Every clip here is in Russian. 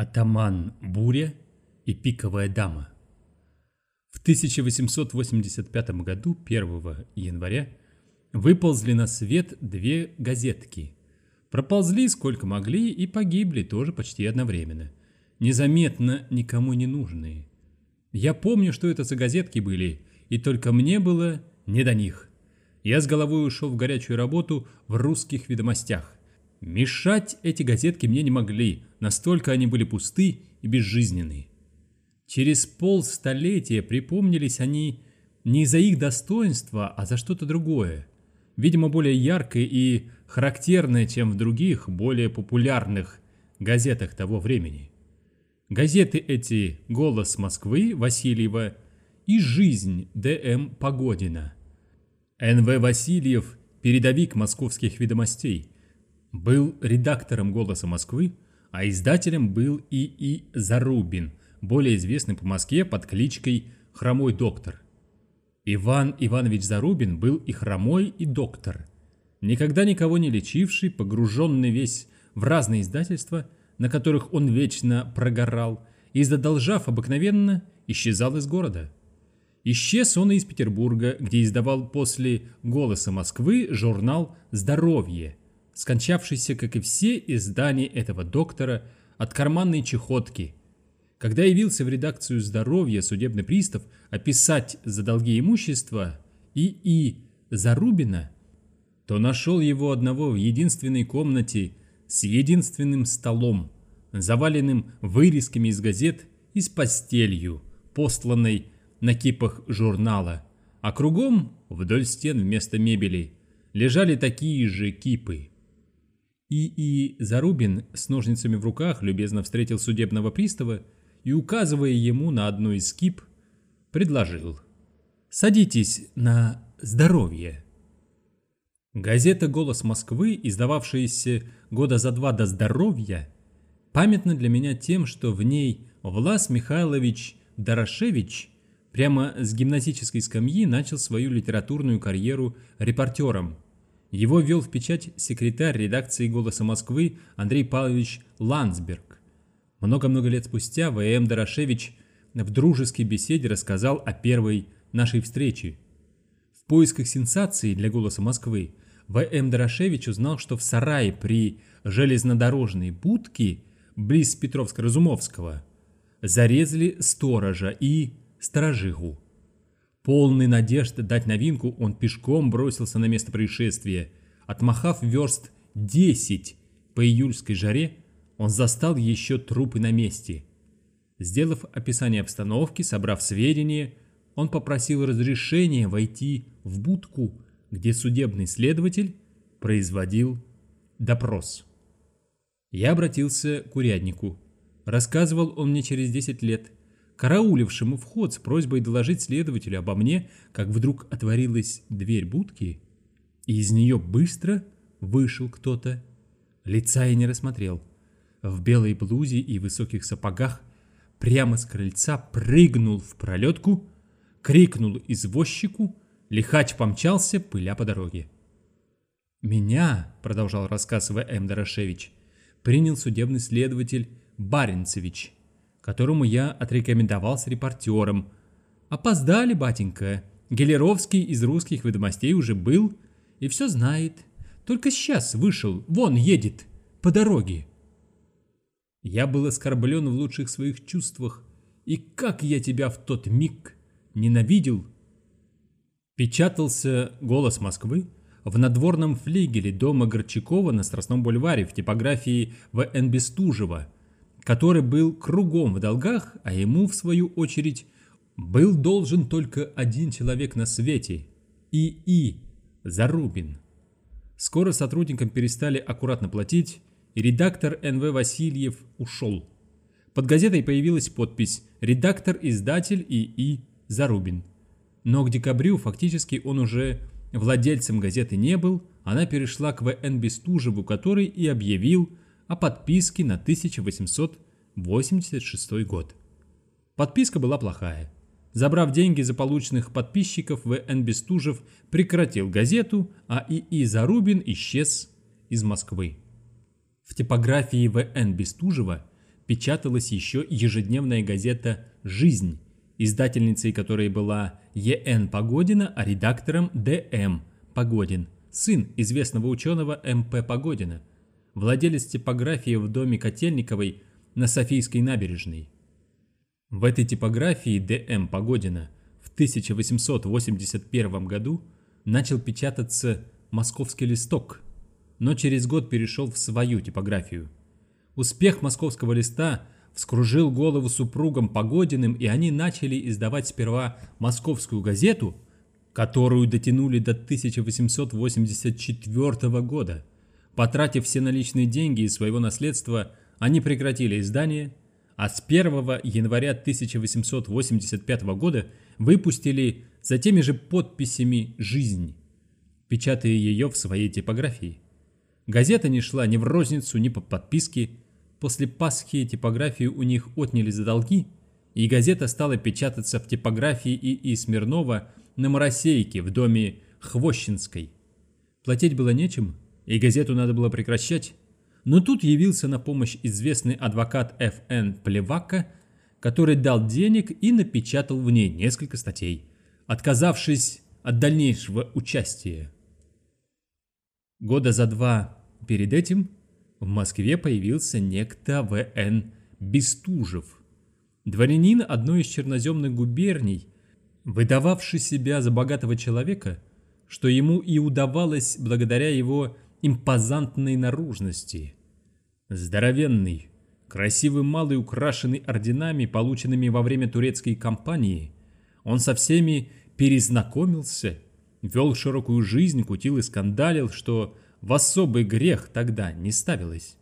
Атаман Буря и Пиковая дама. В 1885 году, 1 января, выползли на свет две газетки. Проползли сколько могли и погибли тоже почти одновременно. Незаметно никому не нужные. Я помню, что это за газетки были, и только мне было не до них. Я с головой ушел в горячую работу в русских ведомостях. Мешать эти газетки мне не могли, настолько они были пусты и безжизненные. Через полстолетия припомнились они не за их достоинства, а за что-то другое. Видимо, более яркое и характерное, чем в других, более популярных газетах того времени. Газеты эти «Голос Москвы» Васильева и «Жизнь» Д.М. Погодина. Н.В. Васильев – передовик московских ведомостей – был редактором «Голоса Москвы», а издателем был И.И. Зарубин, более известный по Москве под кличкой «Хромой доктор». Иван Иванович Зарубин был и хромой, и доктор. Никогда никого не лечивший, погруженный весь в разные издательства, на которых он вечно прогорал, и задолжав обыкновенно, исчезал из города. Исчез он из Петербурга, где издавал после «Голоса Москвы» журнал «Здоровье», скончавшийся, как и все издания этого доктора, от карманной чехотки. Когда явился в редакцию «Здоровья» судебный пристав описать за долги имущества и и Зарубина, то нашел его одного в единственной комнате с единственным столом, заваленным вырезками из газет и с постелью, посланной на кипах журнала, а кругом, вдоль стен вместо мебели, лежали такие же кипы. И. И. Зарубин с ножницами в руках любезно встретил судебного пристава и, указывая ему на одну из скип, предложил «Садитесь на здоровье». Газета «Голос Москвы», издававшаяся года за два до здоровья, памятна для меня тем, что в ней Влас Михайлович Дорошевич прямо с гимназической скамьи начал свою литературную карьеру репортером – его вел в печать секретарь редакции «Голоса Москвы» Андрей Павлович Ландсберг. Много-много лет спустя В.М. Дорошевич в дружеской беседе рассказал о первой нашей встрече. В поисках сенсации для «Голоса Москвы» В.М. Дорошевич узнал, что в сарае при железнодорожной будке близ Петровско-Разумовского зарезали сторожа и сторожиху. Полный надежды дать новинку, он пешком бросился на место происшествия. Отмахав верст 10 по июльской жаре, он застал еще трупы на месте. Сделав описание обстановки, собрав сведения, он попросил разрешения войти в будку, где судебный следователь производил допрос. Я обратился к уряднику. Рассказывал он мне через 10 лет – караулившему вход с просьбой доложить следователю обо мне, как вдруг отворилась дверь будки, и из нее быстро вышел кто-то. Лица я не рассмотрел. В белой блузе и высоких сапогах прямо с крыльца прыгнул в пролетку, крикнул извозчику, лихач помчался, пыля по дороге. «Меня», — продолжал рассказ В.М. Дорошевич, — принял судебный следователь Баренцевич — которому я отрекомендовался репортером. Опоздали, батенька. Гелеровский из русских ведомостей уже был и все знает. Только сейчас вышел, вон едет, по дороге. Я был оскорблен в лучших своих чувствах, и как я тебя в тот миг ненавидел. Печатался «Голос Москвы» в надворном флигеле дома Горчакова на Страстном бульваре в типографии В.Н. Бестужева – который был кругом в долгах, а ему, в свою очередь, был должен только один человек на свете – И.И. Зарубин. Скоро сотрудникам перестали аккуратно платить, и редактор Н.В. Васильев ушел. Под газетой появилась подпись «Редактор-издатель И.И. Зарубин». Но к декабрю фактически он уже владельцем газеты не был, она перешла к В.Н. Бестужеву, который и объявил – о подписке на 1886 год. Подписка была плохая. Забрав деньги за полученных подписчиков, В.Н. Бестужев прекратил газету, а И.И. Зарубин исчез из Москвы. В типографии В.Н. Бестужева печаталась еще ежедневная газета «Жизнь», издательницей которой была Е.Н. Погодина, а редактором Д.М. Погодин, сын известного ученого М.П. Погодина, владелец типографии в доме Котельниковой на Софийской набережной. В этой типографии Д.М. Погодина в 1881 году начал печататься «Московский листок», но через год перешел в свою типографию – Успех московского листа вскружил голову супругам Погодиным, и они начали издавать сперва московскую газету, которую дотянули до 1884 года. Потратив все наличные деньги из своего наследства, они прекратили издание, а с 1 января 1885 года выпустили за теми же подписями «Жизнь», печатая ее в своей типографии. Газета не шла ни в розницу, ни по подписке. После Пасхи типографию у них отняли за долги, и газета стала печататься в типографии И.И. Смирнова на Моросейке в доме Хвощинской. Платить было нечем, и газету надо было прекращать. Но тут явился на помощь известный адвокат Ф.Н. Плевака, который дал денег и напечатал в ней несколько статей, отказавшись от дальнейшего участия. Года за два Перед этим в Москве появился некто В.Н. Бестужев, дворянин одной из черноземных губерний, выдававший себя за богатого человека, что ему и удавалось благодаря его импозантной наружности. Здоровенный, красивый малый, украшенный орденами, полученными во время турецкой кампании, он со всеми перезнакомился, вел широкую жизнь, кутил и скандалил, что в особый грех тогда не ставилось,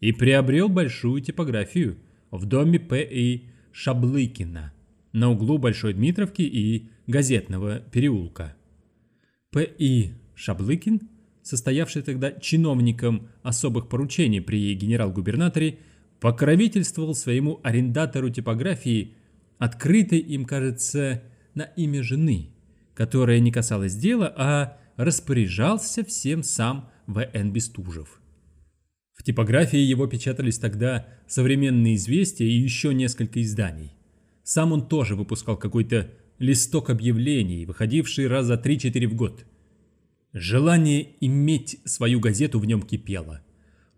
и приобрел большую типографию в доме П.И. Шаблыкина на углу Большой Дмитровки и Газетного переулка. П.И. Шаблыкин, состоявший тогда чиновником особых поручений при генерал-губернаторе, покровительствовал своему арендатору типографии, открытой им, кажется, на имя жены, которая не касалась дела, а распоряжался всем сам в.Н. Бестужев. В типографии его печатались тогда современные известия и еще несколько изданий. Сам он тоже выпускал какой-то листок объявлений, выходивший раз за 3-4 в год. Желание иметь свою газету в нем кипело.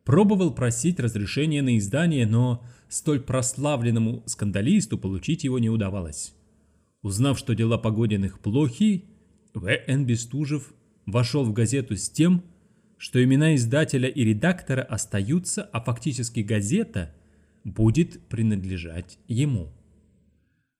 Пробовал просить разрешения на издание, но столь прославленному скандалисту получить его не удавалось. Узнав, что дела Погодиных плохи, В.Н. Бестужев вошел в газету с тем, что имена издателя и редактора остаются, а фактически газета будет принадлежать ему.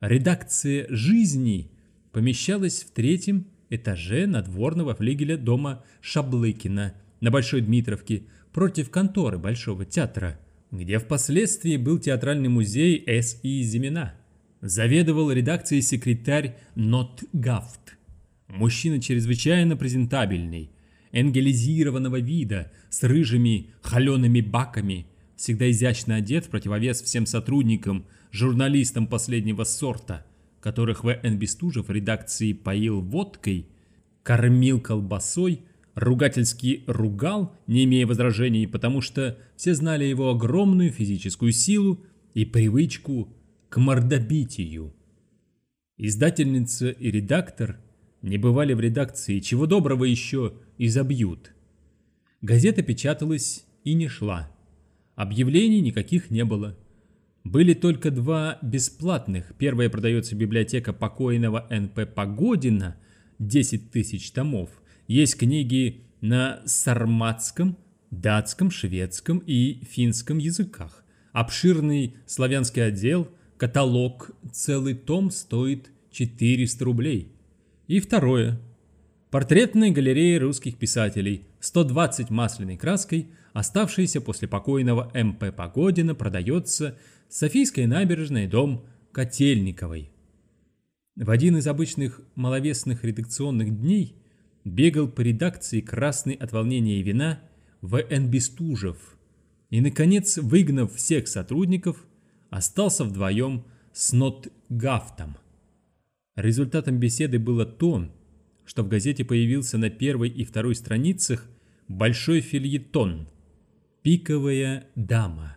Редакция «Жизни» помещалась в третьем этаже надворного флигеля дома Шаблыкина на Большой Дмитровке против конторы Большого театра, где впоследствии был театральный музей С.И. Зимина. Заведовал редакцией секретарь Нотгафт. Мужчина чрезвычайно презентабельный, энгелизированного вида, с рыжими холеными баками, всегда изящно одет в противовес всем сотрудникам, журналистам последнего сорта, которых В.Н. Бестужев редакции поил водкой, кормил колбасой, ругательски ругал, не имея возражений, потому что все знали его огромную физическую силу и привычку к мордобитию. Издательница и редактор не бывали в редакции, чего доброго еще – и забьют. Газета печаталась и не шла. Объявлений никаких не было. Были только два бесплатных. Первое продается библиотека покойного Н.П. Погодина, 10 тысяч томов. Есть книги на сарматском, датском, шведском и финском языках. Обширный славянский отдел, каталог, целый том стоит 400 рублей. И второе, Портретной галереи русских писателей, 120 масляной краской, оставшейся после покойного М.П. Погодина, продается Софийская набережная, дом Котельниковой. В один из обычных маловесных редакционных дней бегал по редакции красный от волнения и вина В.Н. Бестужев и, наконец, выгнав всех сотрудников, остался вдвоем с Нотгафтом. Результатом беседы было то, что в газете появился на первой и второй страницах большой фильетон «Пиковая дама».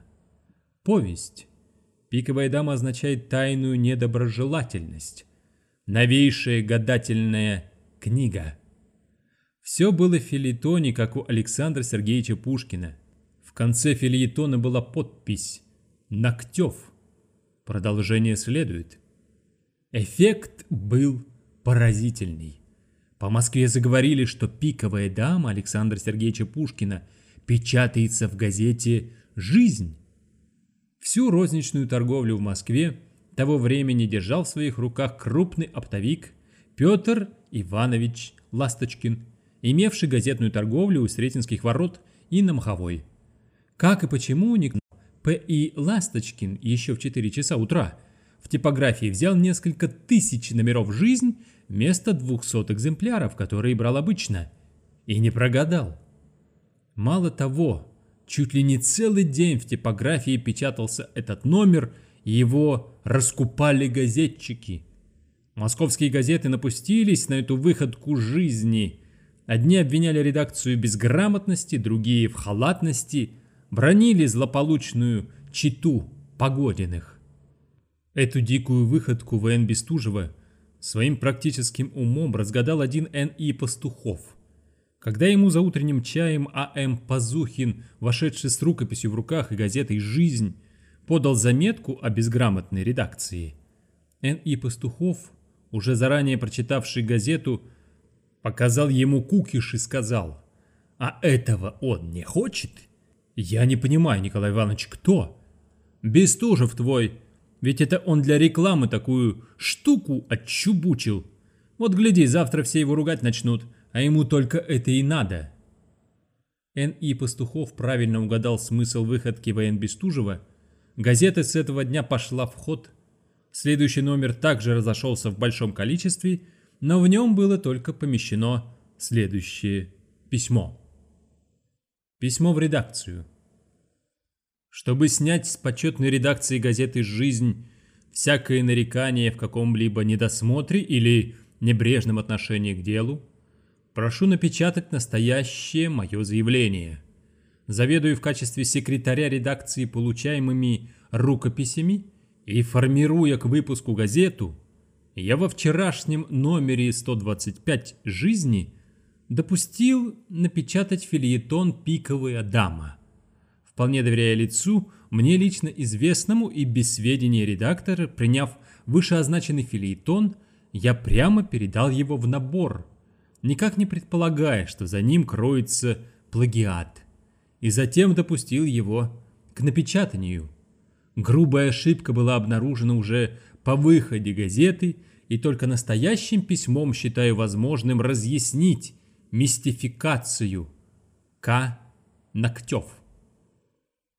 Повесть, Пиковая дама означает тайную недоброжелательность. Новейшая гадательная книга. Все было в филитоне, как у Александра Сергеевича Пушкина. В конце филитона была подпись «Ногтев». Продолжение следует. Эффект был поразительный. По Москве заговорили, что пиковая дама Александра Сергеевича Пушкина печатается в газете «Жизнь». Всю розничную торговлю в Москве того времени держал в своих руках крупный оптовик Петр Иванович Ласточкин, имевший газетную торговлю у Сретенских ворот и на Маховой. Как и почему никто П.И. Ласточкин еще в 4 часа утра в типографии взял несколько тысяч номеров «Жизнь» вместо 200 экземпляров, которые брал обычно, и не прогадал. Мало того, чуть ли не целый день в типографии печатался этот номер, и его раскупали газетчики. Московские газеты напустились на эту выходку жизни. Одни обвиняли редакцию в безграмотности, другие в халатности, бронили злополучную читу Погодиных. Эту дикую выходку В.Н. Бестужева своим практическим умом разгадал один Н.И. Пастухов. Когда ему за утренним чаем А.М. Пазухин, вошедший с рукописью в руках и газетой «Жизнь», подал заметку о безграмотной редакции, Н.И. Пастухов, уже заранее прочитавший газету, показал ему кукиш и сказал, «А этого он не хочет?» «Я не понимаю, Николай Иванович, кто?» «Бестужев твой. Ведь это он для рекламы такую штуку отчубучил. Вот гляди, завтра все его ругать начнут, а ему только это и надо». Н.И. Пастухов правильно угадал смысл выходки Бестужева. Газета с этого дня пошла в ход. Следующий номер также разошелся в большом количестве, но в нем было только помещено следующее письмо. Письмо в редакцию. Чтобы снять с почетной редакции газеты «Жизнь» всякое нарекание в каком-либо недосмотре или небрежном отношении к делу, прошу напечатать настоящее мое заявление. Заведую в качестве секретаря редакции получаемыми рукописями и формируя к выпуску газету, я во вчерашнем номере 125 «Жизни» допустил напечатать фильетон «Пиковая дама». Вполне доверяя лицу, мне лично известному и без сведения редактора, приняв вышеозначенный фильетон, я прямо передал его в набор, никак не предполагая, что за ним кроется плагиат, и затем допустил его к напечатанию. Грубая ошибка была обнаружена уже по выходе газеты, и только настоящим письмом считаю возможным разъяснить, мистификацию К. Ногтев.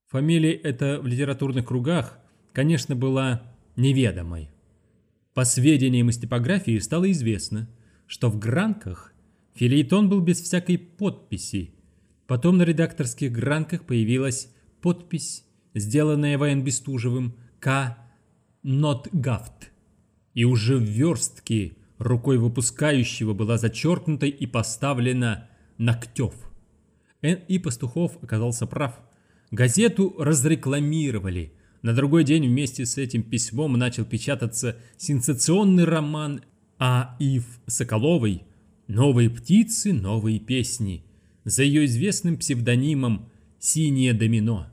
Фамилия эта в литературных кругах, конечно, была неведомой. По сведениям из типографии стало известно, что в гранках филейтон был без всякой подписи. Потом на редакторских гранках появилась подпись, сделанная Ваен Бестужевым К. Нотгафт. И уже в верстке Рукой выпускающего была зачеркнута и поставлена «Ногтев». Н.И. Пастухов оказался прав. Газету разрекламировали. На другой день вместе с этим письмом начал печататься сенсационный роман А. Ив Соколовой «Новые птицы, новые песни» за ее известным псевдонимом «Синее домино».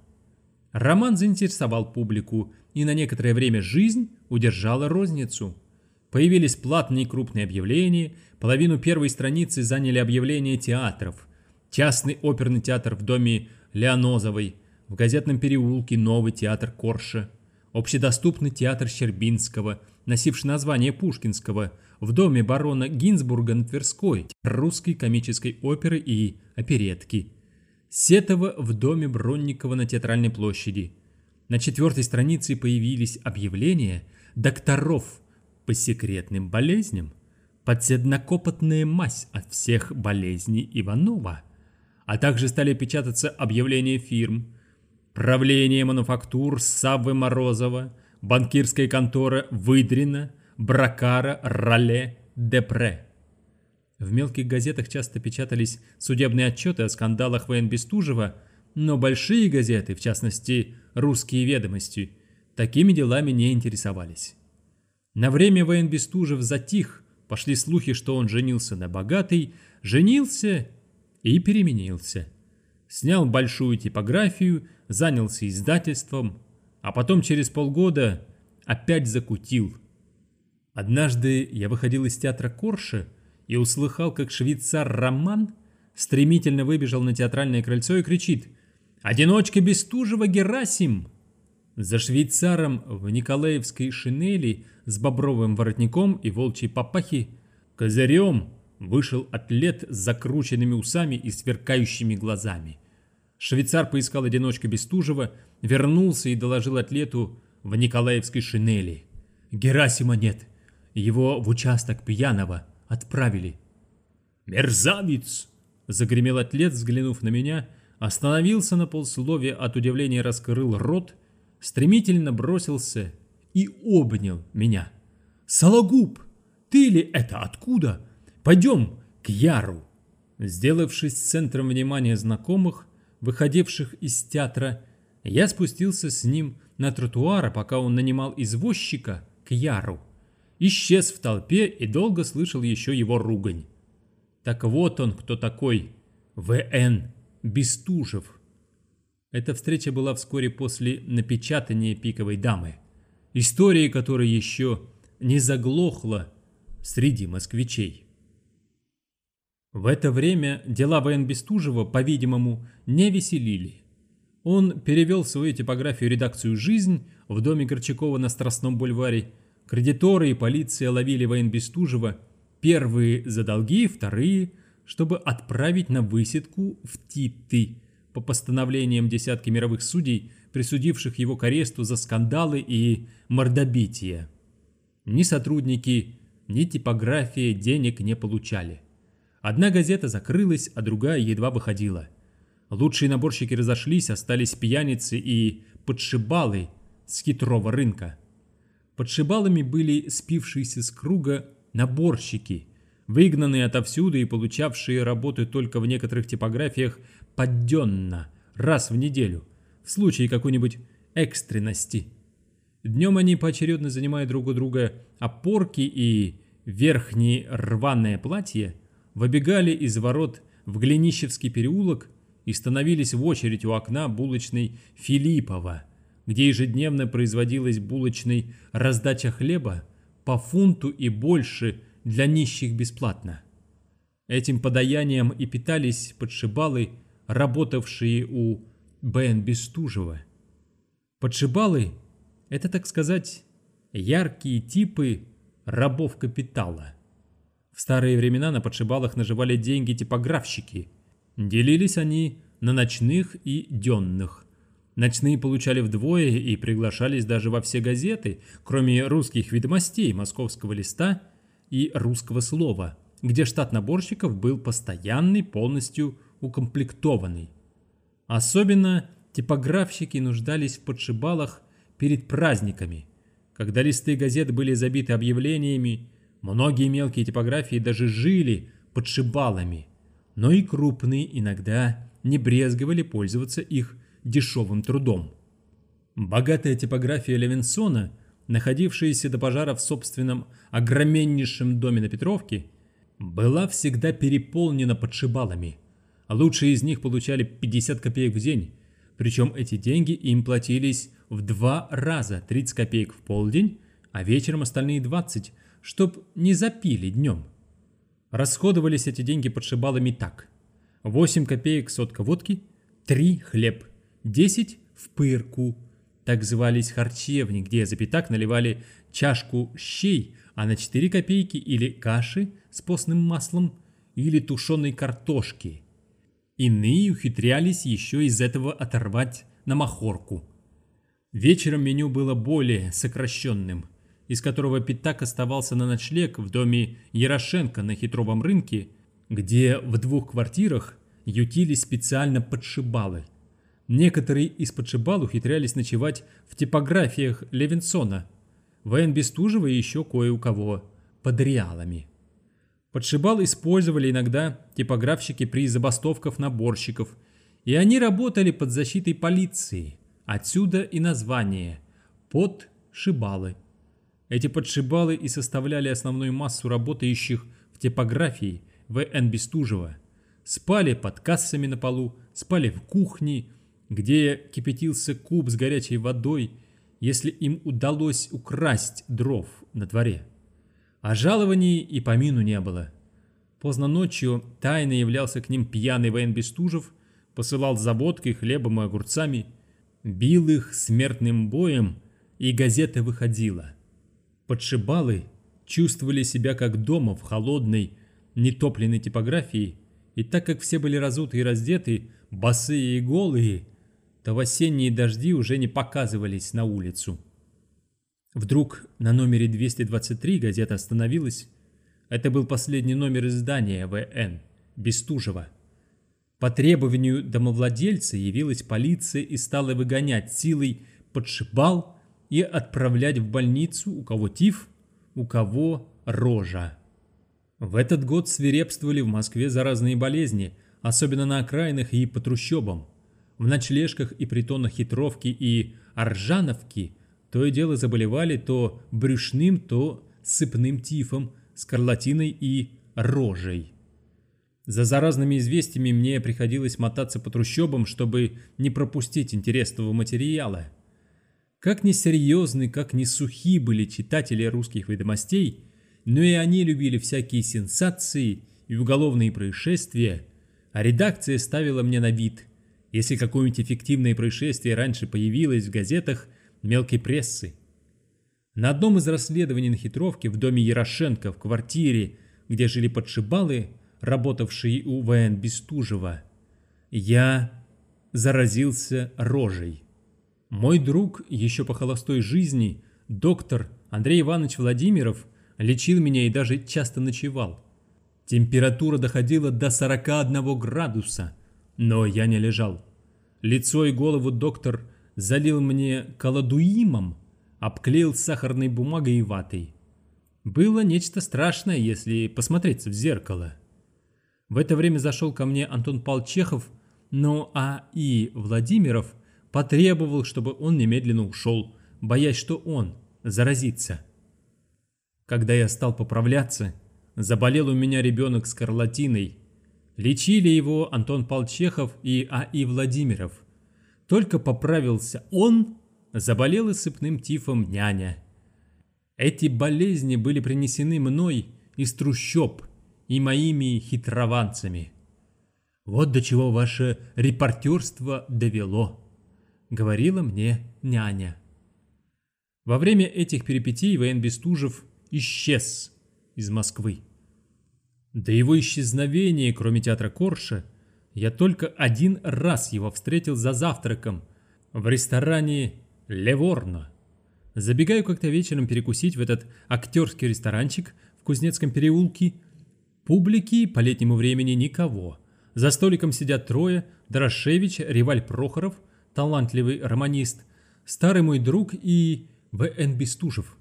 Роман заинтересовал публику, и на некоторое время жизнь удержала розницу – Появились платные крупные объявления, половину первой страницы заняли объявления театров. Частный оперный театр в доме Леонозовой, в газетном переулке новый театр Корша, общедоступный театр Щербинского, носивший название Пушкинского, в доме барона Гинзбурга на Тверской, русской комической оперы и оперетки. Сетова в доме Бронникова на Театральной площади. На четвертой странице появились объявления докторов – по секретным болезням, подседнокопотная мазь от всех болезней Иванова, а также стали печататься объявления фирм, правление мануфактур Саввы Морозова, банкирская контора Выдрина, Бракара, Роле, Депре. В мелких газетах часто печатались судебные отчеты о скандалах воен Бестужева, но большие газеты, в частности «Русские ведомости», такими делами не интересовались. На время воин Бестужев затих, пошли слухи, что он женился на богатой, женился и переменился. Снял большую типографию, занялся издательством, а потом через полгода опять закутил. Однажды я выходил из театра Корша и услыхал, как швейцар Роман стремительно выбежал на театральное крыльцо и кричит «Одиночка Бестужева Герасим!» За швейцаром в Николаевской шинели с бобровым воротником и волчьей папахи козырем вышел атлет с закрученными усами и сверкающими глазами. Швейцар поискал одиночка Бестужева, вернулся и доложил атлету в Николаевской шинели. Герасима нет, его в участок пьяного отправили. «Мерзавец!» — загремел атлет, взглянув на меня, остановился на полсловия, от удивления раскрыл рот, стремительно бросился и обнял меня. «Сологуб, ты ли это откуда? Пойдем к Яру!» Сделавшись центром внимания знакомых, выходивших из театра, я спустился с ним на тротуар, пока он нанимал извозчика к Яру. Исчез в толпе и долго слышал еще его ругань. Так вот он, кто такой. В.Н. Бестужев. Эта встреча была вскоре после напечатания «Пиковой дамы», истории которой еще не заглохла среди москвичей. В это время дела В.Н. Бестужева, по-видимому, не веселили. Он перевел свою типографию редакцию «Жизнь» в доме Горчакова на Страстном бульваре. Кредиторы и полиция ловили В.Н. Бестужева, первые за долги, вторые, чтобы отправить на высидку в Титы по постановлениям десятки мировых судей, присудивших его к аресту за скандалы и мордобитие. Ни сотрудники, ни типография денег не получали. Одна газета закрылась, а другая едва выходила. Лучшие наборщики разошлись, остались пьяницы и подшибалы с хитрого рынка. Подшибалами были спившиеся с круга наборщики, выгнанные отовсюду и получавшие работу только в некоторых типографиях подденно, раз в неделю, в случае какой-нибудь экстренности. Днем они поочередно занимая друг у друга опорки и верхние рваное платье, выбегали из ворот в Глинищевский переулок и становились в очередь у окна булочной Филиппова, где ежедневно производилась булочной раздача хлеба по фунту и больше для нищих бесплатно. Этим подаянием и питались подшибалы, работавшие у Б.Н. Бестужева. Подшибалы – это, так сказать, яркие типы рабов капитала. В старые времена на подшибалах наживали деньги типографщики. Делились они на ночных и денных. Ночные получали вдвое и приглашались даже во все газеты, кроме русских ведомостей, московского листа – и русского слова, где штат наборщиков был постоянный, полностью укомплектованный. Особенно типографщики нуждались в подшибалах перед праздниками, когда листы газет были забиты объявлениями, многие мелкие типографии даже жили подшибалами, но и крупные иногда не брезговали пользоваться их дешевым трудом. Богатая типография Левинсона – находившаяся до пожара в собственном огроменнейшем доме на Петровке, была всегда переполнена подшибалами. Лучшие из них получали 50 копеек в день, причем эти деньги им платились в два раза 30 копеек в полдень, а вечером остальные 20, чтоб не запили днем. Расходовались эти деньги подшибалами так. 8 копеек сотка водки, 3 хлеб, 10 в пырку, так звались харчевни, где за пятак наливали чашку щей, а на 4 копейки или каши с постным маслом, или тушеной картошки. Иные ухитрялись еще из этого оторвать на махорку. Вечером меню было более сокращенным, из которого пятак оставался на ночлег в доме Ярошенко на хитровом рынке, где в двух квартирах ютились специально подшибалы – Некоторые из подшибал ухитрялись ночевать в типографиях Левинсона, В.Н. Бестужева и еще кое у кого под реалами. Подшибал использовали иногда типографщики при забастовках наборщиков, и они работали под защитой полиции. Отсюда и название подшибалы. Эти подшибалы и составляли основную массу работающих в типографии В.Н. Бестужева. Спали под кассами на полу, спали в кухне, где кипятился куб с горячей водой, если им удалось украсть дров на дворе. А жалований и помину не было. Поздно ночью тайно являлся к ним пьяный воен Бестужев, посылал за водкой, хлебом и огурцами, бил их смертным боем, и газета выходила. Подшибалы чувствовали себя как дома в холодной, нетопленной типографии, и так как все были разуты и раздеты, босые и голые, то в осенние дожди уже не показывались на улицу. Вдруг на номере 223 газета остановилась. Это был последний номер издания ВН Бестужева. По требованию домовладельца явилась полиция и стала выгонять силой подшибал и отправлять в больницу у кого тиф, у кого рожа. В этот год свирепствовали в Москве заразные болезни, особенно на окраинах и по трущобам. В ночлежках и притонах Хитровки и Аржановки то и дело заболевали то брюшным, то сыпным тифом, скарлатиной и рожей. За заразными известиями мне приходилось мотаться по трущобам, чтобы не пропустить интересного материала. Как ни серьезны, как ни сухи были читатели русских ведомостей, но и они любили всякие сенсации и уголовные происшествия, а редакция ставила мне на вид – если какое-нибудь эффективное происшествие раньше появилось в газетах мелкой прессы. На одном из расследований на хитровке в доме Ярошенко в квартире, где жили подшибалы, работавшие у ВН Бестужева, я заразился рожей. Мой друг еще по холостой жизни, доктор Андрей Иванович Владимиров, лечил меня и даже часто ночевал. Температура доходила до 41 градуса – но я не лежал. Лицо и голову доктор залил мне колодуимом, обклеил сахарной бумагой и ватой. Было нечто страшное, если посмотреться в зеркало. В это время зашел ко мне Антон Павлович но А. И. Владимиров потребовал, чтобы он немедленно ушел, боясь, что он заразится. Когда я стал поправляться, заболел у меня ребенок с скарлатиной, Лечили его Антон Павлович и А.И. Владимиров. Только поправился он, заболел и сыпным тифом няня. Эти болезни были принесены мной из трущоб и моими хитрованцами. Вот до чего ваше репортерство довело, говорила мне няня. Во время этих перипетий воен Бестужев исчез из Москвы. До его исчезновения, кроме театра Корша, я только один раз его встретил за завтраком в ресторане «Леворно». Забегаю как-то вечером перекусить в этот актерский ресторанчик в Кузнецком переулке. Публики по летнему времени никого. За столиком сидят трое – Дорошевич, Реваль Прохоров, талантливый романист, старый мой друг и В.Н. Бестужев.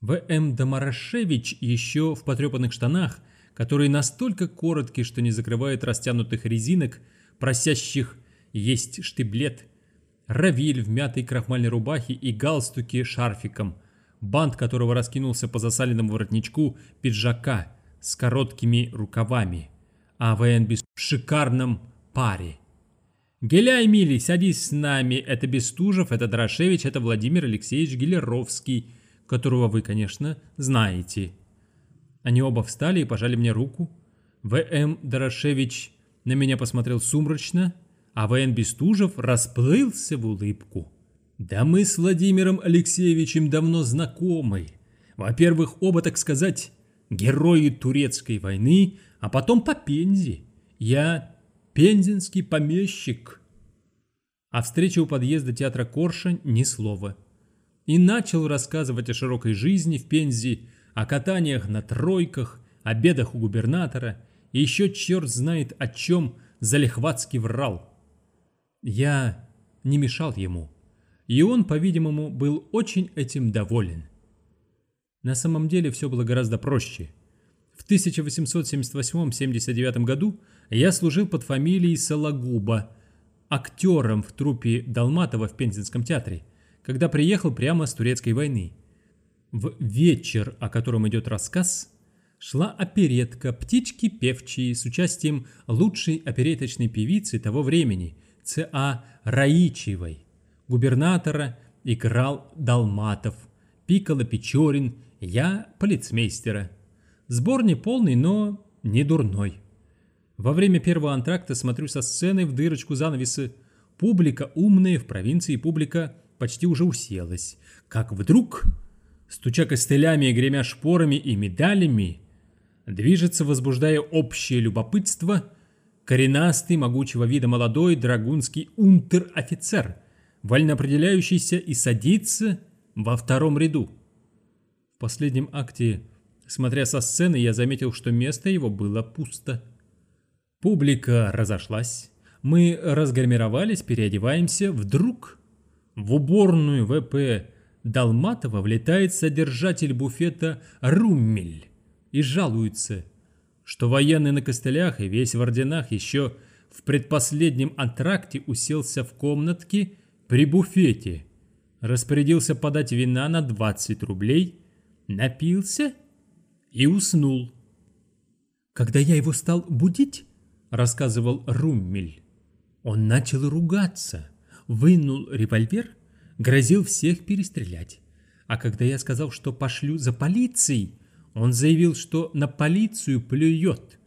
В.М. Домарашевич еще в потрепанных штанах – которые настолько короткие, что не закрывают растянутых резинок, просящих есть штиблет, Равиль в мятой крахмальной рубахе и галстуке шарфиком, бант которого раскинулся по засаленному воротничку пиджака с короткими рукавами, а ВН в шикарном паре. «Геляй, милый, садись с нами, это Бестужев, это Дорошевич, это Владимир Алексеевич Гелеровский, которого вы, конечно, знаете». Они оба встали и пожали мне руку. В.М. Дорошевич на меня посмотрел сумрачно, а В.Н. Бестужев расплылся в улыбку. «Да мы с Владимиром Алексеевичем давно знакомы. Во-первых, оба, так сказать, герои турецкой войны, а потом по Пензе. Я пензенский помещик». А встреча у подъезда театра Корша ни слова. И начал рассказывать о широкой жизни в Пензе, о катаниях на тройках, обедах у губернатора и еще черт знает о чем залихватски врал. Я не мешал ему, и он, по-видимому, был очень этим доволен. На самом деле все было гораздо проще. В 1878-79 году я служил под фамилией Сологуба, актером в труппе Долматова в Пензенском театре, когда приехал прямо с турецкой войны. В вечер, о котором идет рассказ, шла оперетка «Птички певчие» с участием лучшей опереточной певицы того времени Ц.А. Раичевой. Губернатора играл Далматов, Пикало Печорин, я полицмейстера. Сбор не полный, но не дурной. Во время первого антракта смотрю со сцены в дырочку занавеса. Публика умная, в провинции публика почти уже уселась. Как вдруг, стуча костылями и гремя шпорами и медалями, движется, возбуждая общее любопытство, коренастый, могучего вида молодой драгунский унтер-офицер, вольно определяющийся и садится во втором ряду. В последнем акте, смотря со сцены, я заметил, что место его было пусто. Публика разошлась. Мы разгримировались, переодеваемся. Вдруг в уборную ВП Далматова влетает содержатель буфета Руммель и жалуется, что военный на костылях и весь в орденах еще в предпоследнем антракте уселся в комнатке при буфете, распорядился подать вина на 20 рублей, напился и уснул. Когда я его стал будить, рассказывал Руммель. Он начал ругаться, вынул револьвер, грозил всех перестрелять. А когда я сказал, что пошлю за полицией, он заявил, что на полицию плюет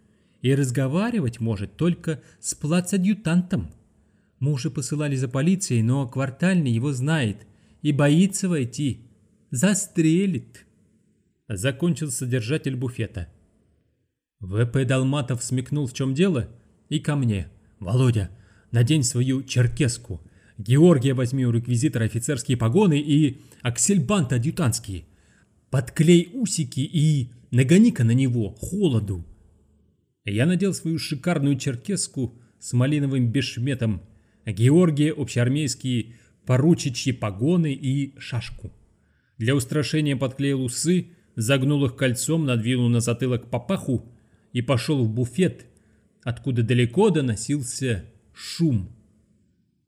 и разговаривать может только с плацадъютантом. Мы уже посылали за полицией, но квартальный его знает и боится войти. Застрелит. Закончил содержатель буфета. ВП Далматов смекнул, в чем дело, и ко мне. «Володя, надень свою черкеску. Георгия возьми у реквизитора офицерские погоны и аксельбант адъютантские. Подклей усики и нагони-ка на него холоду». Я надел свою шикарную черкеску с малиновым бешметом, Георгия общеармейские поручичьи погоны и шашку. Для устрашения подклеил усы, загнул их кольцом, надвинул на затылок папаху и пошел в буфет, откуда далеко доносился шум.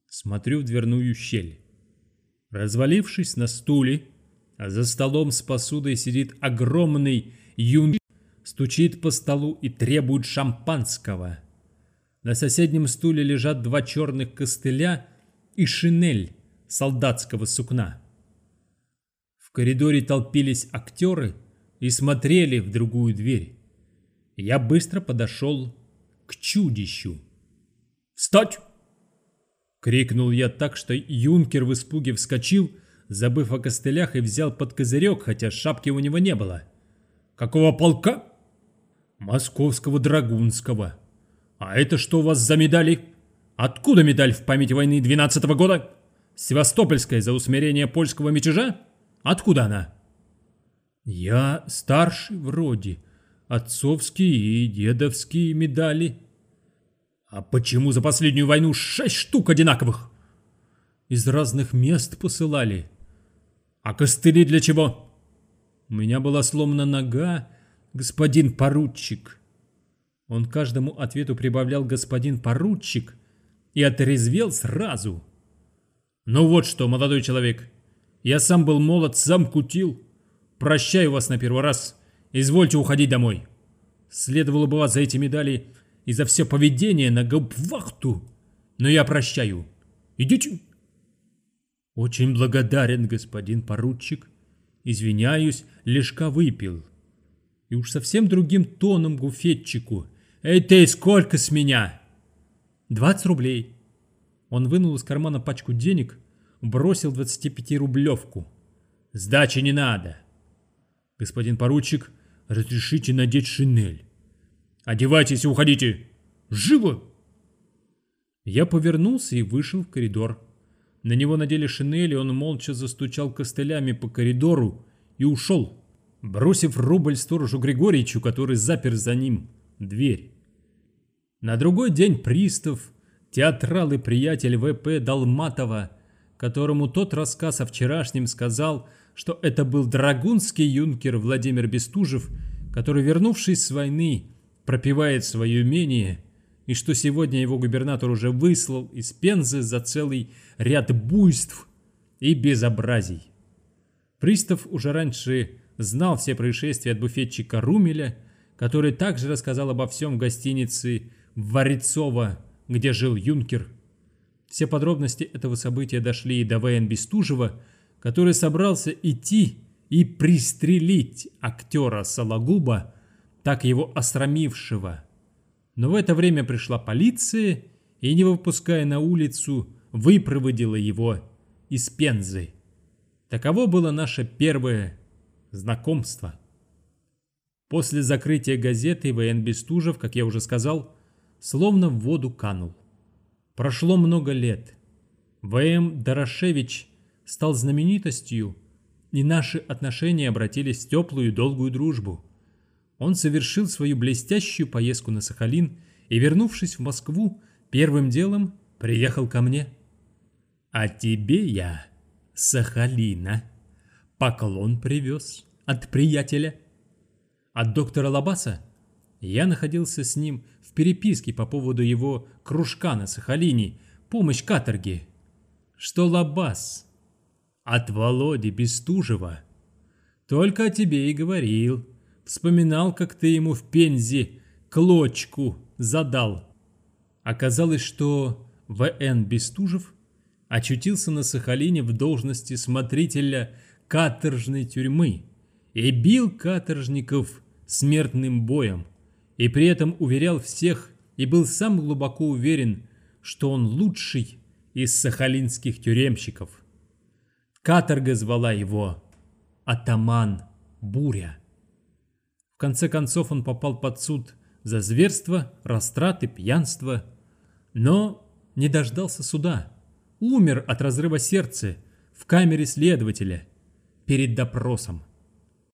Смотрю в дверную щель. Развалившись на стуле, а за столом с посудой сидит огромный юн, стучит по столу и требует шампанского. На соседнем стуле лежат два черных костыля и шинель солдатского сукна. В коридоре толпились актеры и смотрели в другую дверь. Я быстро подошел к чудищу. «Встать!» — крикнул я так, что юнкер в испуге вскочил, забыв о костылях и взял под козырек, хотя шапки у него не было. «Какого полка?» «Московского драгунского». «А это что у вас за медали? Откуда медаль в памяти войны 12 -го года? Севастопольская за усмирение польского мятежа? Откуда она?» «Я старший вроде», отцовские и дедовские медали. А почему за последнюю войну шесть штук одинаковых? Из разных мест посылали. А костыли для чего? У меня была сломана нога, господин поручик. Он каждому ответу прибавлял господин поручик и отрезвел сразу. Ну вот что, молодой человек, я сам был молод, сам кутил. Прощаю вас на первый раз. Извольте уходить домой. Следовало бы за эти медали и за все поведение на гауптвахту. Но я прощаю. Идите. Очень благодарен, господин поручик. Извиняюсь, лишка выпил. И уж совсем другим тоном гуфетчику. Эй ты, сколько с меня? Двадцать рублей. Он вынул из кармана пачку денег, бросил 25-рублевку. Сдачи не надо. Господин поручик Разрешите надеть шинель. Одевайтесь и уходите. Живо!» Я повернулся и вышел в коридор. На него надели шинель, и он молча застучал костылями по коридору и ушел, бросив рубль сторожу Григорьевичу, который запер за ним дверь. На другой день пристав, театрал и приятель В.П. Долматова, которому тот рассказ о вчерашнем сказал, что это был драгунский юнкер Владимир Бестужев, который, вернувшись с войны, пропивает свое имение, и что сегодня его губернатор уже выслал из Пензы за целый ряд буйств и безобразий. Пристав уже раньше знал все происшествия от буфетчика Румеля, который также рассказал обо всем в гостинице Варицова, где жил юнкер. Все подробности этого события дошли и до В.Н. Бестужева, который собрался идти и пристрелить актера Сологуба, так его осрамившего. Но в это время пришла полиция и, не выпуская на улицу, выпроводила его из Пензы. Таково было наше первое знакомство. После закрытия газеты В.Н. Бестужев, как я уже сказал, словно в воду канул. Прошло много лет. В.М. Дорошевич стал знаменитостью, и наши отношения обратились в теплую и долгую дружбу. Он совершил свою блестящую поездку на Сахалин и, вернувшись в Москву, первым делом приехал ко мне. «А тебе я, Сахалина, поклон привез от приятеля». От доктора Лабаса я находился с ним в переписке по поводу его кружка на Сахалине «Помощь каторге». Что Лабас? От Володи Бестужева. Только о тебе и говорил. Вспоминал, как ты ему в Пензе клочку задал. Оказалось, что В.Н. Бестужев очутился на Сахалине в должности смотрителя каторжной тюрьмы и бил каторжников смертным боем, и при этом уверял всех и был сам глубоко уверен, что он лучший из сахалинских тюремщиков. Каторга звала его Атаман Буря. В конце концов он попал под суд за зверство, растраты, пьянство, но не дождался суда. Умер от разрыва сердца в камере следователя перед допросом.